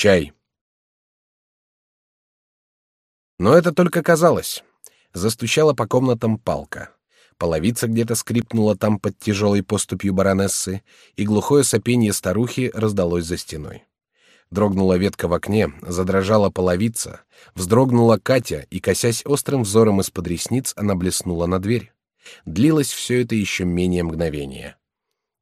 Чай. Но это только казалось. Застучала по комнатам палка. Половица где-то скрипнула там под тяжелой поступью баронессы, и глухое сопение старухи раздалось за стеной. Дрогнула ветка в окне, задрожала половица, вздрогнула Катя, и, косясь острым взором из-под ресниц, она блеснула на дверь. Длилось все это еще менее мгновения.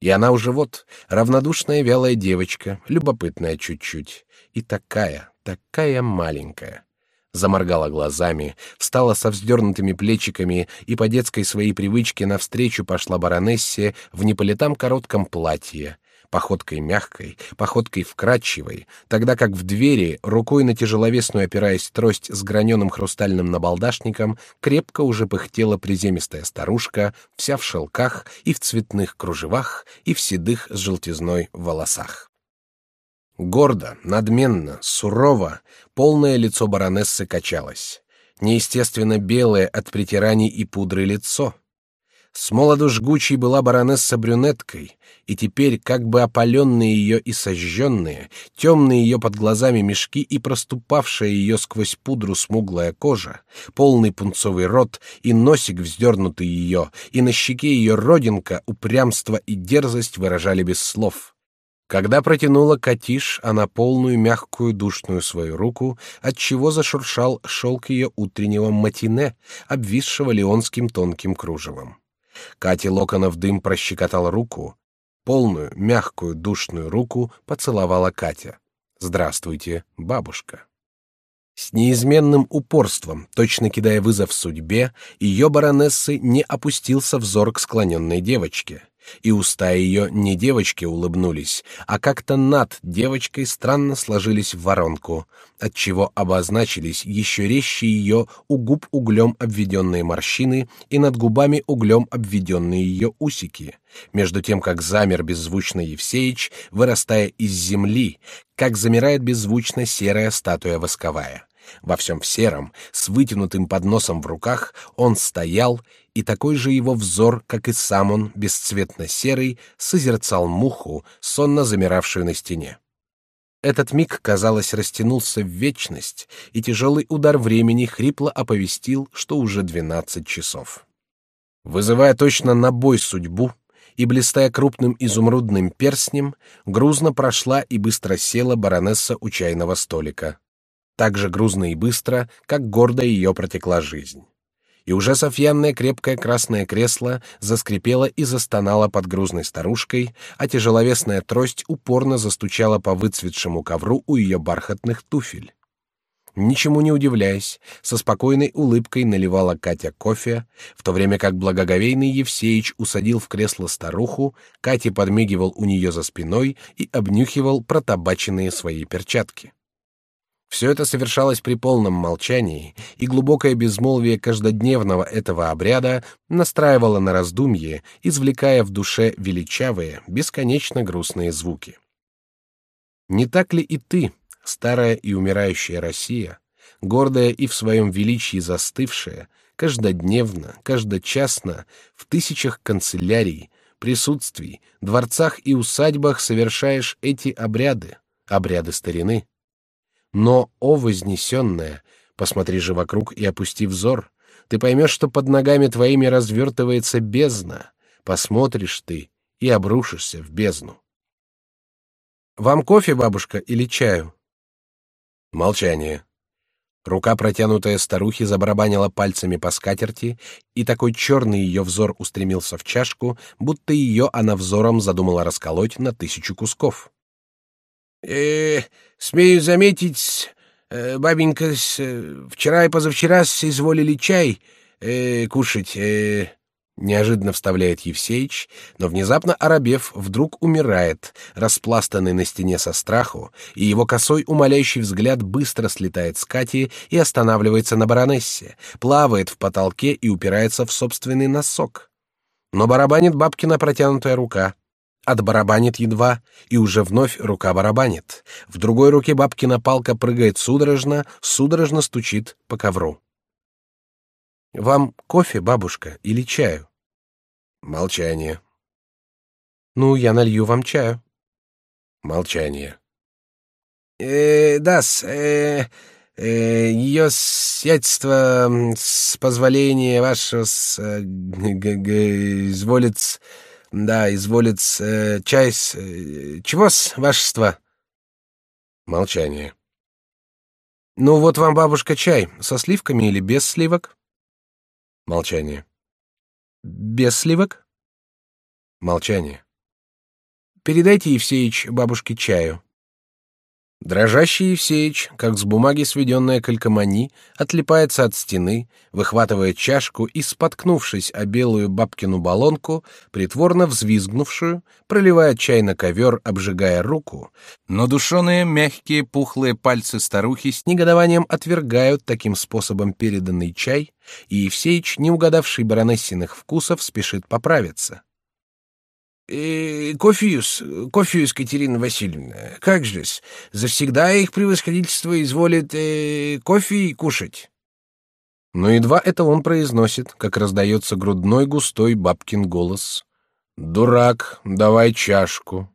И она уже вот, равнодушная вялая девочка, любопытная чуть-чуть, и такая, такая маленькая. Заморгала глазами, встала со вздернутыми плечиками и по детской своей привычке навстречу пошла баронессе в неполитам коротком платье, походкой мягкой, походкой вкрадчивой, тогда как в двери, рукой на тяжеловесную опираясь трость с граненым хрустальным набалдашником, крепко уже пыхтела приземистая старушка, вся в шелках и в цветных кружевах и в седых с желтизной волосах. Гордо, надменно, сурово, полное лицо баронессы качалось. Неестественно белое от притираний и пудры лицо. С молоду жгучей была баронесса брюнеткой, и теперь, как бы опаленные ее и сожженные, темные ее под глазами мешки и проступавшая ее сквозь пудру смуглая кожа, полный пунцовый рот и носик вздернутый ее, и на щеке ее родинка, упрямство и дерзость выражали без слов. Когда протянула Катиш, она полную мягкую душную свою руку, от чего зашуршал шелк ее утреннего матине, обвисшего леонским тонким кружевом. Кате Локонов дым прощекотал руку, полную мягкую душную руку поцеловала Катя. Здравствуйте, бабушка. С неизменным упорством, точно кидая вызов судьбе, ее баронессы не опустился взор к склоненной девочке и уста ее не девочки улыбнулись, а как-то над девочкой странно сложились в воронку, отчего обозначились еще резче ее у губ углем обведенные морщины и над губами углем обведенные ее усики, между тем как замер беззвучно Евсеич, вырастая из земли, как замирает беззвучно серая статуя восковая. Во всем сером, с вытянутым подносом в руках, он стоял, и такой же его взор, как и сам он, бесцветно-серый, созерцал муху, сонно замиравшую на стене. Этот миг, казалось, растянулся в вечность, и тяжелый удар времени хрипло оповестил, что уже двенадцать часов. Вызывая точно на бой судьбу, и, блистая крупным изумрудным перстнем, грузно прошла и быстро села баронесса у чайного столика так же грузно и быстро, как гордо ее протекла жизнь. И уже софьянное крепкое красное кресло заскрипело и застонало под грузной старушкой, а тяжеловесная трость упорно застучала по выцветшему ковру у ее бархатных туфель. Ничему не удивляясь, со спокойной улыбкой наливала Катя кофе, в то время как благоговейный Евсеич усадил в кресло старуху, Кате подмигивал у нее за спиной и обнюхивал протабаченные свои перчатки. Все это совершалось при полном молчании, и глубокое безмолвие каждодневного этого обряда настраивало на раздумье, извлекая в душе величавые, бесконечно грустные звуки. Не так ли и ты, старая и умирающая Россия, гордая и в своем величии застывшая, каждодневно, каждочасно, в тысячах канцелярий, присутствий, дворцах и усадьбах совершаешь эти обряды, обряды старины? Но, о вознесенная, посмотри же вокруг и опусти взор, ты поймешь, что под ногами твоими развертывается бездна. Посмотришь ты и обрушишься в бездну. Вам кофе, бабушка, или чаю? Молчание. Рука, протянутая старухи, забарабанила пальцами по скатерти, и такой черный ее взор устремился в чашку, будто ее она взором задумала расколоть на тысячу кусков. Э, смею заметить, э, бабенька, э, вчера и позавчера изволили чай э, кушать. Э, неожиданно вставляет Евсеич, но внезапно Арабев вдруг умирает, распластанный на стене со страху, и его косой умоляющий взгляд быстро слетает с Кати и останавливается на баронессе, плавает в потолке и упирается в собственный носок. Но барабанит бабкина протянутая рука — отбарабанит едва, и уже вновь рука барабанит. В другой руке бабкина палка прыгает судорожно, судорожно стучит по ковру. Вам кофе, бабушка, или чаю? Молчание. Ну, я налью вам чаю. Молчание. Э, да-с, э, э, ее сиятельство, с позволения вашего, с, э, г, г, изволит, да, изволит, э, чай, с, э, чего-с, вашество? Молчание. Ну вот вам, бабушка, чай, со сливками или без сливок? Молчание. Без сливок? Молчание. Передайте, Евсеич, бабушке чаю. Дрожащий Евсеич, как с бумаги сведенная калькомани, отлипается от стены, выхватывает чашку и, споткнувшись о белую бабкину баллонку, притворно взвизгнувшую, проливает чай на ковер, обжигая руку, но душеные мягкие пухлые пальцы старухи с негодованием отвергают таким способом переданный чай, и Евсеич, не угадавший баронессиных вкусов, спешит поправиться. Э, кофеюс, Катерина Васильевна, как же-с, завсегда их превосходительство изволит э, кофе кушать. Но едва это он произносит, как раздается грудной густой бабкин голос. «Дурак, давай чашку».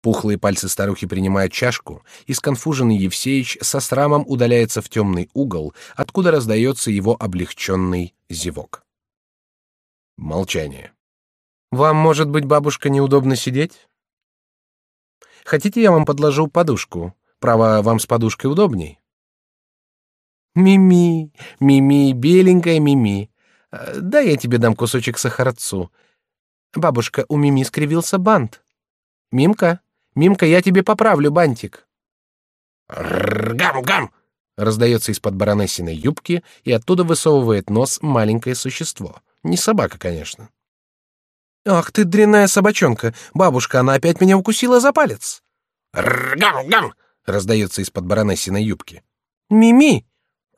Пухлые пальцы старухи принимают чашку, и сконфуженный Евсеич со срамом удаляется в темный угол, откуда раздается его облегченный зевок. Молчание. Вам, может быть, бабушка, неудобно сидеть? Хотите, я вам подложу подушку? Право, вам с подушкой удобней. Мими, Мими, беленькая Мими. Э, да я тебе дам кусочек сахарцу. Бабушка, у Мими скривился бант. Мимка, Мимка, я тебе поправлю бантик. Гам-гам! Раздается из-под баронессиной юбки, и оттуда высовывает нос маленькое существо. Не собака, конечно. Ах ты дрянная собачонка! Бабушка, она опять меня укусила за палец. Ргам-гам! Раздается из-под баронессиной юбки. Мими!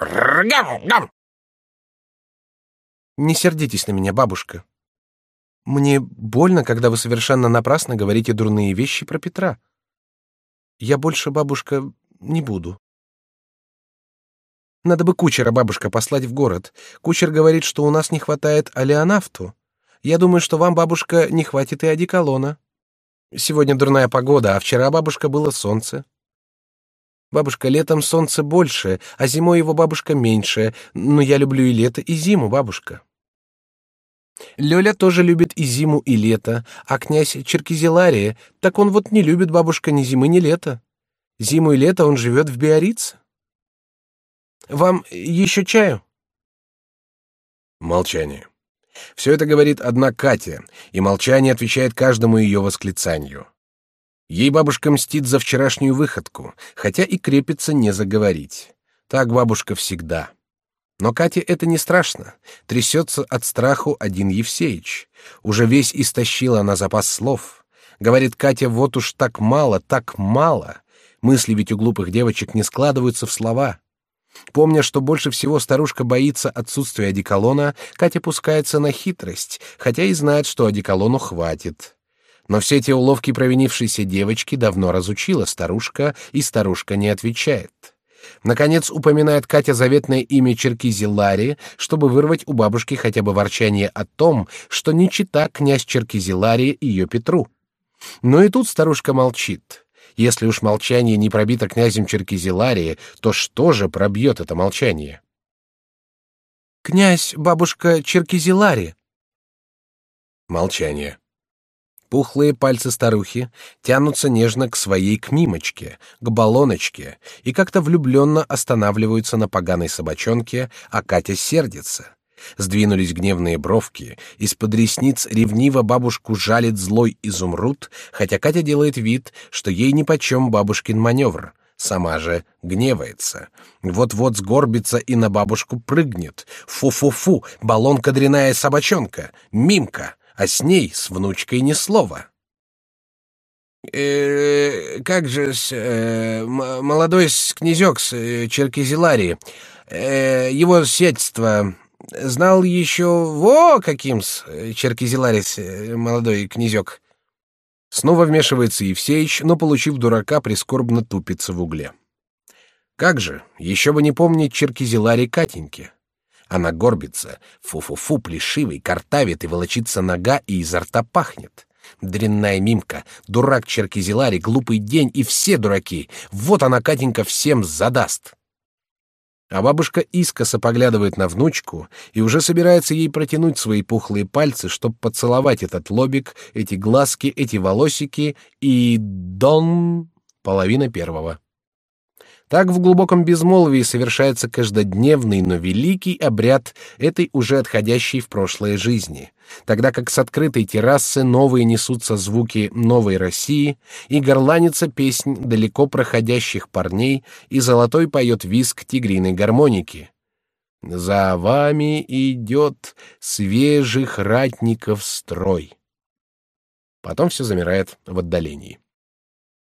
Ргам-гам! Не сердитесь на меня, бабушка. Мне больно, когда вы совершенно напрасно говорите дурные вещи про Петра. Я больше, бабушка, не буду. Надо бы кучера, бабушка, послать в город. Кучер говорит, что у нас не хватает алианафту. Я думаю, что вам, бабушка, не хватит и одеколона. Сегодня дурная погода, а вчера, бабушка, было солнце. Бабушка, летом солнце больше, а зимой его бабушка меньше. Но я люблю и лето, и зиму, бабушка. Лёля тоже любит и зиму, и лето, а князь Черкизелария, так он вот не любит бабушка ни зимы, ни лета. Зиму и лето он живет в Биорице. Вам еще чаю? Молчание. Все это говорит одна Катя, и молчание отвечает каждому ее восклицанию. Ей бабушка мстит за вчерашнюю выходку, хотя и крепится не заговорить. Так бабушка всегда. Но Кате это не страшно. Трясется от страху один Евсеич. Уже весь истощила на запас слов. Говорит Катя, вот уж так мало, так мало. Мысли ведь у глупых девочек не складываются в слова. Помня, что больше всего старушка боится отсутствия одеколона, Катя пускается на хитрость, хотя и знает, что одеколону хватит. Но все эти уловки провинившейся девочки давно разучила старушка, и старушка не отвечает. Наконец упоминает Катя заветное имя Черкизи Лари, чтобы вырвать у бабушки хотя бы ворчание о том, что не чита князь Черкизи Лари ее Петру. Но и тут старушка молчит. Если уж молчание не пробито князем Черкизиларии, то что же пробьет это молчание? Князь, бабушка Черкизилари. Молчание. Пухлые пальцы старухи тянутся нежно к своей кмимочке, к баллоночке, и как-то влюбленно останавливаются на поганой собачонке, а Катя сердится. Сдвинулись гневные бровки, из-под ресниц ревниво бабушку жалит злой изумруд, хотя Катя делает вид, что ей нипочем бабушкин маневр. Сама же гневается. Вот-вот сгорбится и на бабушку прыгнет. Фу-фу-фу, баллонка дряная собачонка, мимка, а с ней, с внучкой, ни слова. Э, как же с э, молодой с князек с э, Черкизиларии, э, его сетство знал еще во каким-с э, Черкизиларис, э, молодой князек. Снова вмешивается Евсеич, но, получив дурака, прискорбно тупится в угле. Как же, еще бы не помнить Черкизилари Катеньки. Она горбится, фу-фу-фу, плешивый, картавит и волочится нога, и изо рта пахнет. Дрянная Мимка, дурак Черкизилари, глупый день и все дураки. Вот она, Катенька, всем задаст. А бабушка искоса поглядывает на внучку и уже собирается ей протянуть свои пухлые пальцы, чтобы поцеловать этот лобик, эти глазки, эти волосики и... Дон! Половина первого. Так в глубоком безмолвии совершается каждодневный, но великий обряд этой уже отходящей в прошлое жизни, тогда как с открытой террасы новые несутся звуки новой России, и горланится песнь далеко проходящих парней, и золотой поет виск тигриной гармоники. «За вами идет свежих ратников строй». Потом все замирает в отдалении.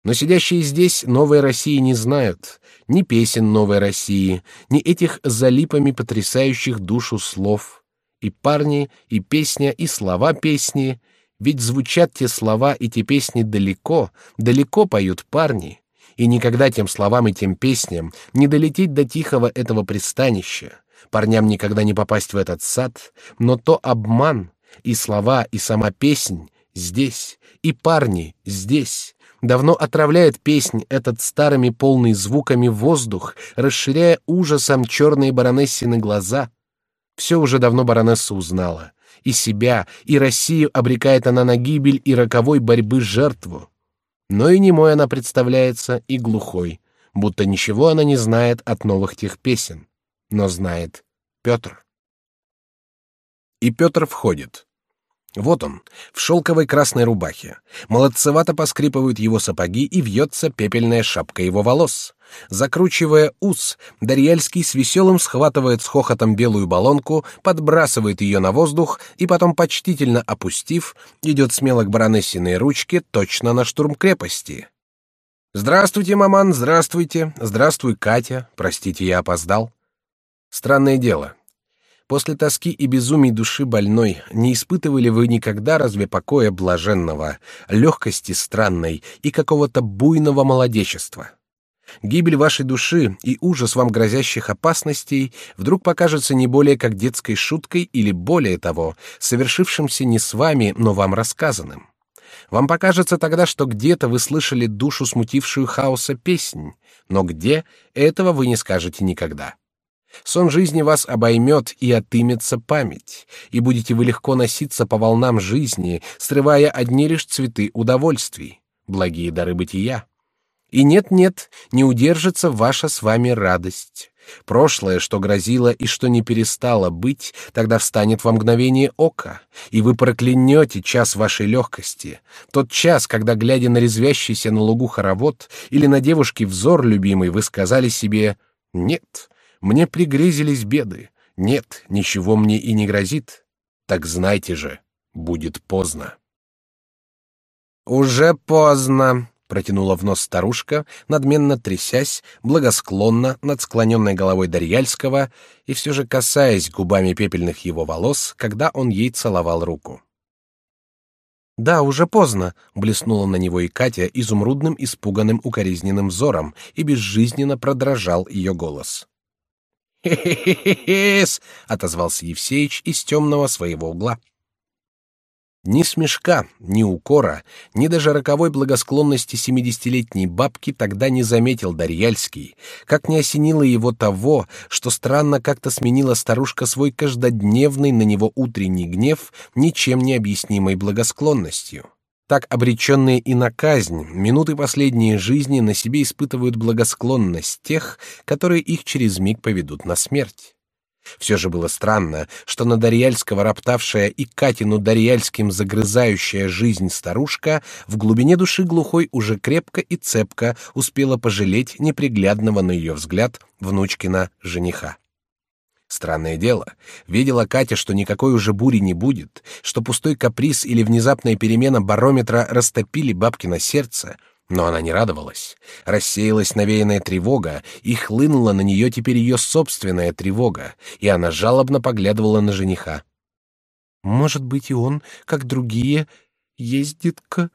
Но сидящие здесь новой России не знают, ни песен новой России, ни этих залипами потрясающих душу слов. И парни, и песня, и слова песни, ведь звучат те слова и те песни далеко, далеко поют парни, и никогда тем словам и тем песням не долететь до тихого этого пристанища, парням никогда не попасть в этот сад, но то обман, и слова, и сама песнь здесь, и парни здесь, давно отравляет песнь этот старыми полный звуками воздух, расширяя ужасом черные баронессины глаза. Все уже давно баронесса узнала. И себя, и Россию обрекает она на гибель и роковой борьбы жертву. Но и немой она представляется, и глухой, будто ничего она не знает от новых тех песен. Но знает Петр. И Петр входит. Вот он, в шелковой красной рубахе. Молодцевато поскрипывают его сапоги и вьется пепельная шапка его волос. Закручивая ус, Дарьяльский с веселым схватывает с хохотом белую баллонку, подбрасывает ее на воздух и потом, почтительно опустив, идет смело к баронессиной ручке точно на штурм крепости. «Здравствуйте, маман, здравствуйте! Здравствуй, Катя! Простите, я опоздал». Странное дело, После тоски и безумий души больной не испытывали вы никогда разве покоя блаженного, легкости странной и какого-то буйного молодечества? Гибель вашей души и ужас вам грозящих опасностей вдруг покажется не более как детской шуткой или более того, совершившимся не с вами, но вам рассказанным. Вам покажется тогда, что где-то вы слышали душу смутившую хаоса песнь, но где этого вы не скажете никогда. Сон жизни вас обоймет и отымется память, и будете вы легко носиться по волнам жизни, срывая одни лишь цветы удовольствий, благие дары бытия. И нет-нет, не удержится ваша с вами радость. Прошлое, что грозило и что не перестало быть, тогда встанет во мгновение ока, и вы проклянете час вашей легкости, тот час, когда, глядя на резвящийся на лугу хоровод или на девушке взор любимый, вы сказали себе «нет». Мне пригрезились беды. Нет, ничего мне и не грозит. Так знайте же, будет поздно. Уже поздно, протянула в нос старушка, надменно трясясь, благосклонно над склоненной головой Дарьяльского и все же касаясь губами пепельных его волос, когда он ей целовал руку. Да, уже поздно, блеснула на него и Катя изумрудным, испуганным, укоризненным взором, и безжизненно продрожал ее голос. «Хе-хе-хе-хе-с!» — отозвался Евсеич из темного своего угла. Ни смешка, ни укора, ни даже роковой благосклонности семидесятилетней бабки тогда не заметил Дарьяльский, как не осенило его того, что странно как-то сменила старушка свой каждодневный на него утренний гнев ничем не объяснимой благосклонностью. Так обреченные и на казнь, минуты последней жизни на себе испытывают благосклонность тех, которые их через миг поведут на смерть. Все же было странно, что на Дарьяльского роптавшая и Катину Дарьяльским загрызающая жизнь старушка в глубине души глухой уже крепко и цепко успела пожалеть неприглядного на ее взгляд внучкина жениха. Странное дело, видела Катя, что никакой уже бури не будет, что пустой каприз или внезапная перемена барометра растопили бабкино сердце, но она не радовалась. Рассеялась навеянная тревога, и хлынула на нее теперь ее собственная тревога, и она жалобно поглядывала на жениха. «Может быть, и он, как другие, ездит к...»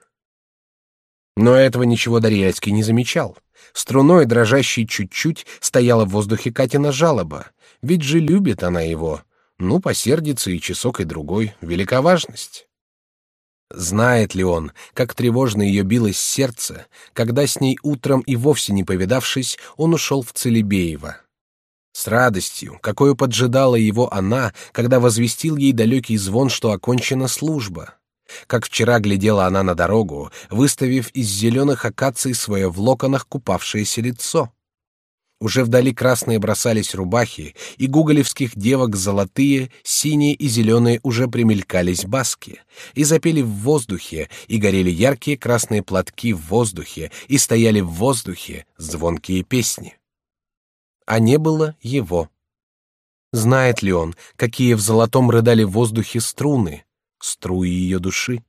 Но этого ничего Дарьяльский не замечал. Струной, дрожащей чуть-чуть, стояла в воздухе Катина жалоба. Ведь же любит она его. Ну, посердится и часок, и другой. Велика важность. Знает ли он, как тревожно ее билось сердце, когда с ней утром и вовсе не повидавшись, он ушел в Целебеево? С радостью, какую поджидала его она, когда возвестил ей далекий звон, что окончена служба. Как вчера глядела она на дорогу, выставив из зеленых акаций свое в локонах купавшееся лицо. Уже вдали красные бросались рубахи, и гуголевских девок золотые, синие и зеленые уже примелькались баски, и запели в воздухе, и горели яркие красные платки в воздухе, и стояли в воздухе звонкие песни. А не было его. Знает ли он, какие в золотом рыдали в воздухе струны, струи ее души?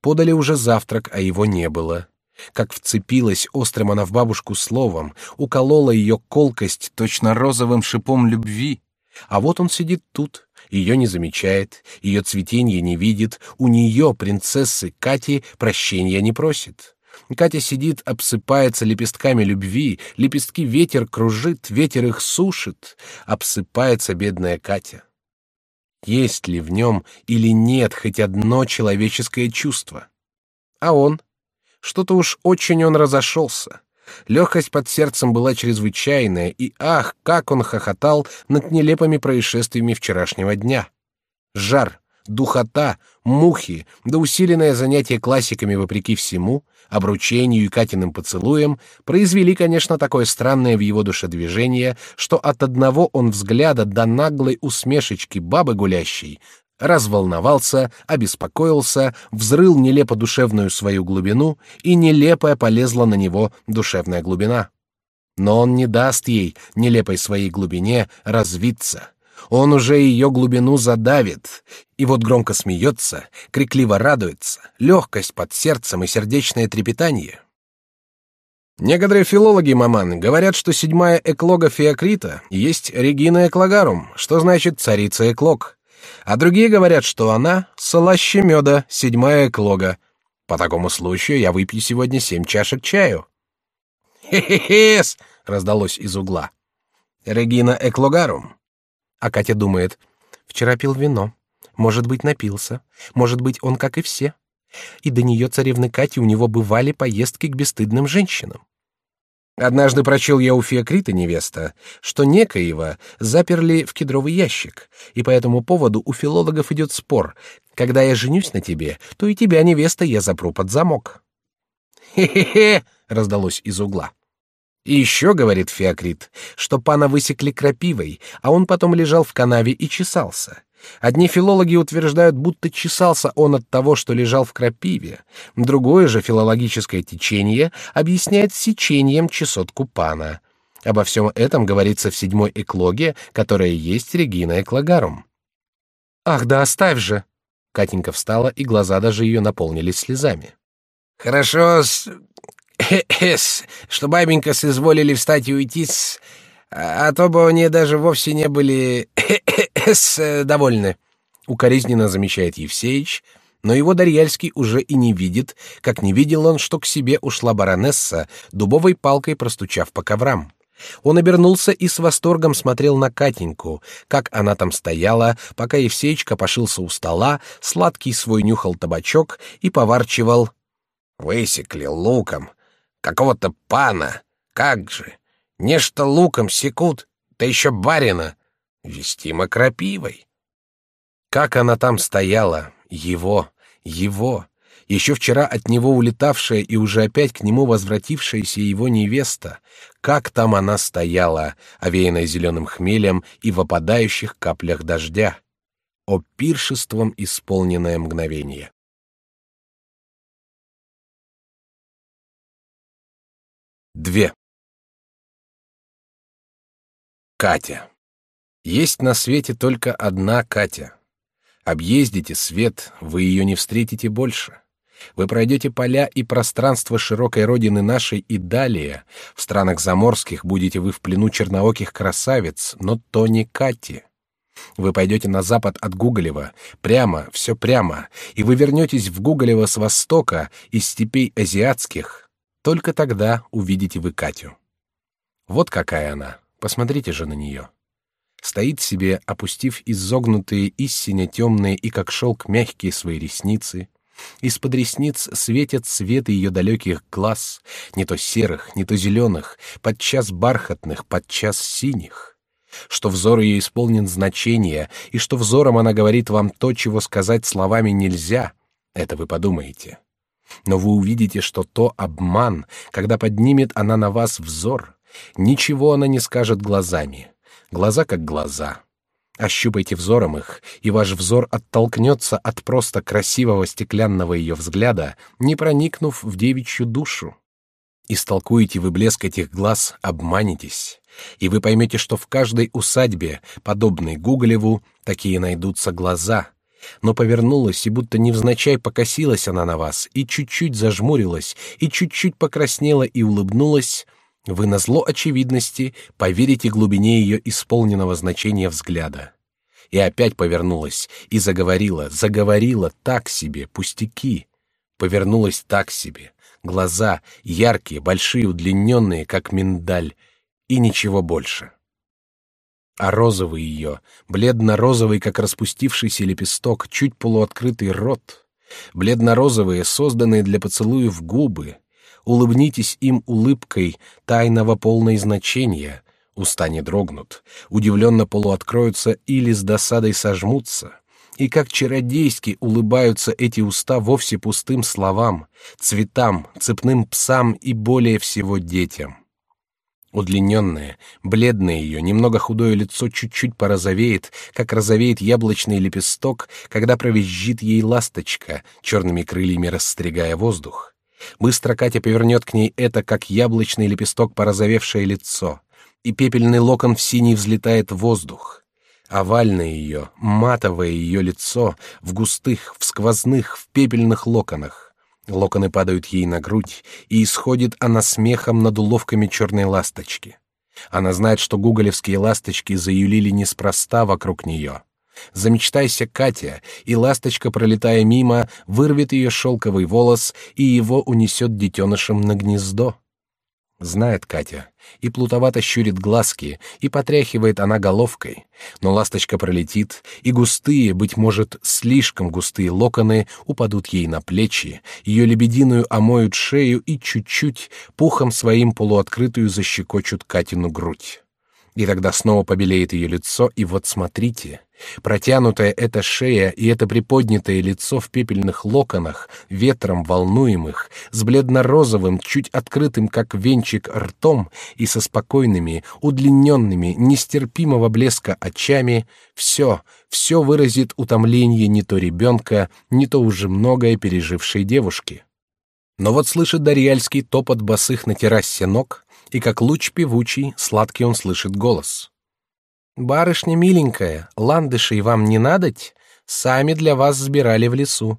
Подали уже завтрак, а его не было. Как вцепилась острым она в бабушку словом, уколола ее колкость точно розовым шипом любви. А вот он сидит тут, ее не замечает, ее цветенье не видит, у нее, принцессы Кати, прощения не просит. Катя сидит, обсыпается лепестками любви, лепестки ветер кружит, ветер их сушит, обсыпается бедная Катя. Есть ли в нем или нет хоть одно человеческое чувство? А он? Что-то уж очень он разошелся. Легкость под сердцем была чрезвычайная, и ах, как он хохотал над нелепыми происшествиями вчерашнего дня. Жар, духота, мухи, да усиленное занятие классиками вопреки всему, обручению и Катиным поцелуем, произвели, конечно, такое странное в его душе движение, что от одного он взгляда до наглой усмешечки бабы гулящей разволновался, обеспокоился, взрыл нелепо душевную свою глубину, и нелепая полезла на него душевная глубина. Но он не даст ей, нелепой своей глубине, развиться. Он уже ее глубину задавит, и вот громко смеется, крикливо радуется, легкость под сердцем и сердечное трепетание. Некоторые филологи, маман, говорят, что седьмая эклога Феокрита есть Регина Эклагарум, что значит царица Эклог а другие говорят, что она — слаще меда, седьмая эклога. По такому случаю я выпью сегодня семь чашек чаю. «Хе-хе-хес!» — раздалось из угла. «Регина эклогарум». А Катя думает, вчера пил вино. Может быть, напился. Может быть, он как и все. И до нее царевны Кати у него бывали поездки к бесстыдным женщинам. Однажды прочел я у Феокрита невеста, что некоего заперли в кедровый ящик, и по этому поводу у филологов идет спор. Когда я женюсь на тебе, то и тебя, невеста, я запру под замок. Хе-хе-хе, раздалось из угла. И еще говорит Феокрит, что пана высекли крапивой, а он потом лежал в канаве и чесался. Одни филологи утверждают, будто чесался он от того, что лежал в крапиве. Другое же филологическое течение объясняет сечением чесотку пана. Обо всем этом говорится в седьмой эклоге, которая есть Регина Эклагарум. Ах, да оставь же! Катенька встала, и глаза даже ее наполнились слезами. Хорошо, с... что бабенька соизволили встать и уйти с... А то бы они даже вовсе не были э, довольны. Укоризненно замечает Евсеич, но его Дарьяльский уже и не видит, как не видел он, что к себе ушла баронесса, дубовой палкой простучав по коврам. Он обернулся и с восторгом смотрел на Катеньку, как она там стояла, пока Евсеич копошился у стола, сладкий свой нюхал табачок и поворчивал. «Высекли луком. Какого-то пана. Как же! Нечто луком секут, да еще барина. Вестимо крапивой. Как она там стояла, его, его, еще вчера от него улетавшая и уже опять к нему возвратившаяся его невеста, как там она стояла, овеянная зеленым хмелем и в опадающих каплях дождя. О пиршеством исполненное мгновение. Две. Катя. Есть на свете только одна Катя. Объездите свет, вы ее не встретите больше. Вы пройдете поля и пространство широкой родины нашей и далее. В странах заморских будете вы в плену чернооких красавиц, но то не Кати. Вы пойдете на запад от Гуголева, прямо, все прямо, и вы вернетесь в Гуголево с востока, из степей азиатских. Только тогда увидите вы Катю. Вот какая она. Посмотрите же на нее. Стоит себе, опустив изогнутые, истинно темные и как шелк мягкие свои ресницы. Из-под ресниц светят цветы ее далеких глаз, не то серых, не то зеленых, подчас бархатных, подчас синих. Что взор ее исполнен значения, и что взором она говорит вам то, чего сказать словами нельзя, это вы подумаете. Но вы увидите, что то обман, когда поднимет она на вас взор. Ничего она не скажет глазами. Глаза как глаза. Ощупайте взором их, и ваш взор оттолкнется от просто красивого стеклянного ее взгляда, не проникнув в девичью душу. Истолкуете вы блеск этих глаз, обманетесь, и вы поймете, что в каждой усадьбе, подобной Гуголеву, такие найдутся глаза. Но повернулась, и будто невзначай покосилась она на вас, и чуть-чуть зажмурилась, и чуть-чуть покраснела и улыбнулась — вы на зло очевидности поверите глубине ее исполненного значения взгляда. И опять повернулась и заговорила, заговорила так себе, пустяки. Повернулась так себе, глаза яркие, большие, удлиненные, как миндаль, и ничего больше. А розовый ее, бледно-розовый, как распустившийся лепесток, чуть полуоткрытый рот, бледно-розовые, созданные для поцелуев губы, улыбнитесь им улыбкой тайного полной значения, уста не дрогнут, удивленно полуоткроются или с досадой сожмутся, и как чародейски улыбаются эти уста вовсе пустым словам, цветам, цепным псам и более всего детям. Удлиненное, бледное ее, немного худое лицо чуть-чуть порозовеет, как розовеет яблочный лепесток, когда провизжит ей ласточка, черными крыльями растрягая воздух. Быстро Катя повернет к ней это, как яблочный лепесток, порозовевшее лицо, и пепельный локон в синий взлетает в воздух. Овальное ее, матовое ее лицо в густых, в сквозных, в пепельных локонах. Локоны падают ей на грудь, и исходит она смехом над уловками черной ласточки. Она знает, что гуголевские ласточки заюлили неспроста вокруг нее. Замечтайся, Катя, и ласточка, пролетая мимо, вырвет ее шелковый волос и его унесет детенышем на гнездо. Знает Катя, и плутовато щурит глазки, и потряхивает она головкой, но ласточка пролетит, и густые, быть может, слишком густые локоны упадут ей на плечи, ее лебединую омоют шею и чуть-чуть пухом своим полуоткрытую защекочут Катину грудь. И тогда снова побелеет ее лицо, и вот смотрите, протянутая эта шея и это приподнятое лицо в пепельных локонах, ветром волнуемых, с бледно-розовым, чуть открытым, как венчик, ртом и со спокойными, удлиненными, нестерпимого блеска очами, все, все выразит утомление не то ребенка, не то уже многое пережившей девушки. Но вот слышит Дарьяльский топот босых на террасе ног, и как луч певучий, сладкий он слышит голос. «Барышня миленькая, ландышей вам не надоть? Сами для вас сбирали в лесу».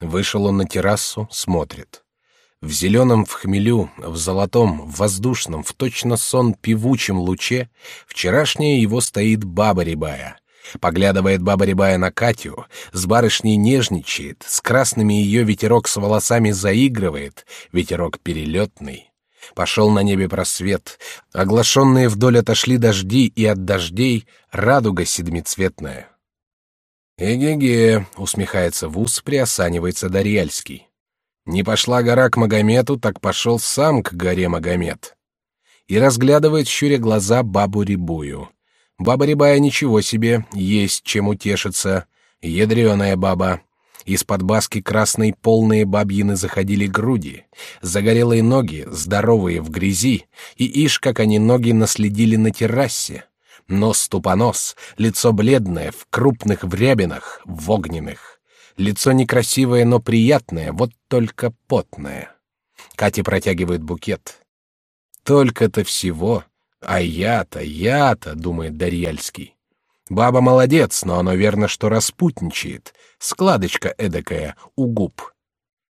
Вышел он на террасу, смотрит. В зеленом в хмелю, в золотом, в воздушном, в точно сон певучем луче вчерашняя его стоит баба рябая. Поглядывает баба рябая на Катю, с барышней нежничает, с красными ее ветерок с волосами заигрывает, ветерок перелетный. Пошел на небе просвет, оглашенные вдоль отошли дожди, и от дождей радуга седмицветная. «Эге-ге», — усмехается в ус, приосанивается Дарьяльский. «Не пошла гора к Магомету, так пошел сам к горе Магомед». И разглядывает, щуря глаза, бабу Рябую. Баба Рябая ничего себе, есть чем утешиться. Ядреная баба. Из-под баски красной полные бабьины заходили груди, загорелые ноги, здоровые в грязи, и ишь, как они ноги наследили на террасе. Нос тупонос, лицо бледное, в крупных врябинах, в огненных. Лицо некрасивое, но приятное, вот только потное. Катя протягивает букет. Только-то всего, а я-то, я-то, думает Дарьяльский. Баба молодец, но оно верно, что распутничает. Складочка эдакая у губ.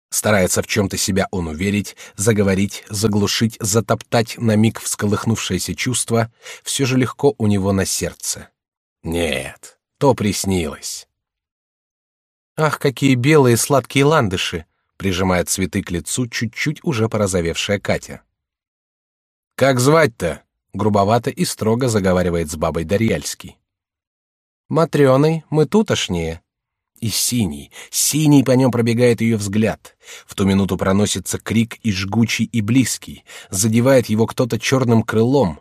Старается в чем-то себя он уверить, заговорить, заглушить, затоптать на миг всколыхнувшееся чувство, все же легко у него на сердце. Нет, то приснилось. Ах, какие белые сладкие ландыши! Прижимает цветы к лицу чуть-чуть уже порозовевшая Катя. Как звать-то? грубовато и строго заговаривает с бабой Дарьяльский. Матрёной мы тутошние. И синий, синий по нем пробегает ее взгляд. В ту минуту проносится крик и жгучий, и близкий. Задевает его кто-то черным крылом.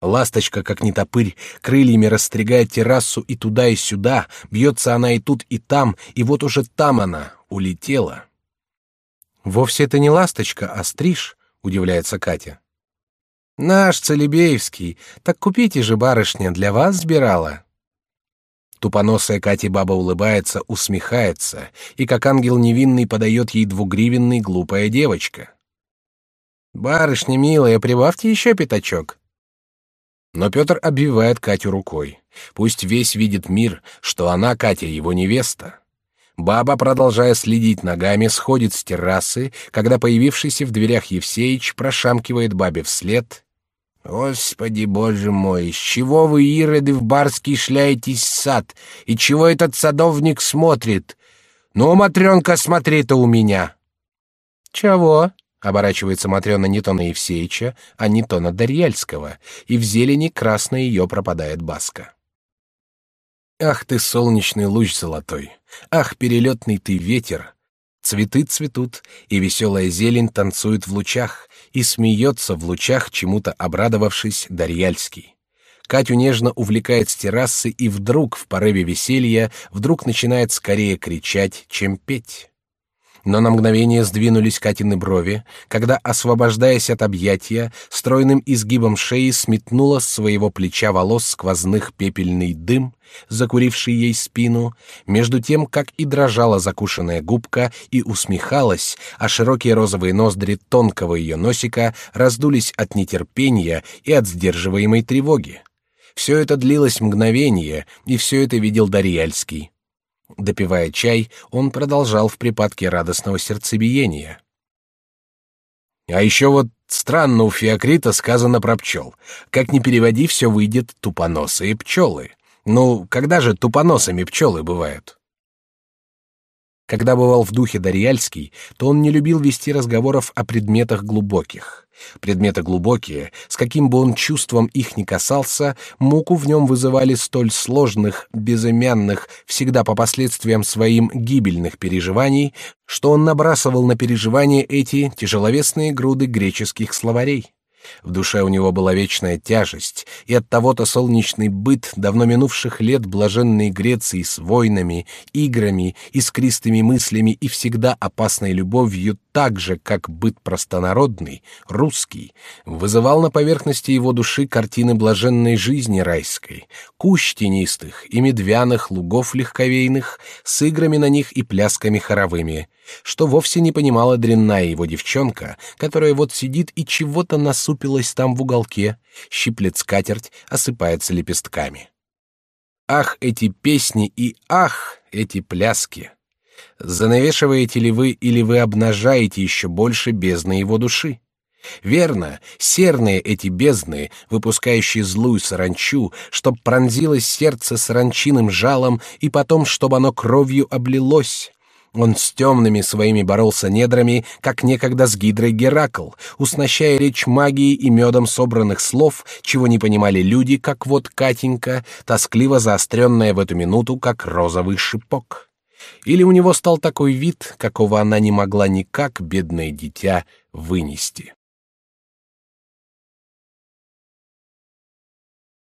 Ласточка, как не топырь, крыльями растрягает террасу и туда, и сюда. Бьется она и тут, и там, и вот уже там она улетела. Вовсе это не ласточка, а стриж, удивляется Катя. Наш Целебеевский. Так купите же, барышня, для вас сбирала. Тупоносая Катя баба улыбается, усмехается, и как ангел невинный подает ей двугривенный глупая девочка. Барышня милая, прибавьте еще пятачок. Но Петр обвивает Катю рукой. Пусть весь видит мир, что она, Катя, его невеста. Баба, продолжая следить ногами, сходит с террасы, когда появившийся в дверях Евсеич прошамкивает бабе вслед Господи, боже мой, с чего вы, ироды, в барский шляетесь сад? И чего этот садовник смотрит? Ну, Матренка, смотри-то у меня. Чего? Оборачивается Матрена не то на Евсеича, а не то на Дарьяльского, и в зелени красной ее пропадает баска. Ах ты, солнечный луч золотой! Ах, перелетный ты ветер! Цветы цветут, и веселая зелень танцует в лучах, и смеется в лучах, чему-то обрадовавшись, Дарьяльский. Катю нежно увлекает с террасы, и вдруг, в порыве веселья, вдруг начинает скорее кричать, чем петь но на мгновение сдвинулись Катины брови, когда, освобождаясь от объятия, стройным изгибом шеи сметнула с своего плеча волос сквозных пепельный дым, закуривший ей спину, между тем, как и дрожала закушенная губка и усмехалась, а широкие розовые ноздри тонкого ее носика раздулись от нетерпения и от сдерживаемой тревоги. Все это длилось мгновение, и все это видел Дарьяльский. Допивая чай, он продолжал в припадке радостного сердцебиения. А еще вот странно у Феокрита сказано про пчел. Как ни переводи, все выйдет тупоносые пчелы. Ну, когда же тупоносыми пчелы бывают? Когда бывал в духе Дарьяльский, то он не любил вести разговоров о предметах глубоких. Предметы глубокие, с каким бы он чувством их ни касался, муку в нем вызывали столь сложных, безымянных, всегда по последствиям своим гибельных переживаний, что он набрасывал на переживания эти тяжеловесные груды греческих словарей. В душе у него была вечная тяжесть, и от того-то солнечный быт давно минувших лет блаженной Греции с войнами, играми, искристыми мыслями и всегда опасной любовью, так же, как быт простонародный, русский, вызывал на поверхности его души картины блаженной жизни райской, кущ тенистых и медвяных лугов легковейных, с играми на них и плясками хоровыми, что вовсе не понимала дрянная его девчонка, которая вот сидит и чего-то насупилась там в уголке, щиплет скатерть, осыпается лепестками. Ах, эти песни и ах, эти пляски! Занавешиваете ли вы или вы обнажаете еще больше бездны его души? Верно, серные эти бездны, выпускающие злую саранчу, чтоб пронзилось сердце саранчиным жалом и потом, чтобы оно кровью облилось. Он с темными своими боролся недрами, как некогда с Гидрой Геракл, уснащая речь магией и медом собранных слов, чего не понимали люди, как вот Катенька, тоскливо заостренная в эту минуту, как розовый шипок. Или у него стал такой вид, какого она не могла никак, бедное дитя, вынести.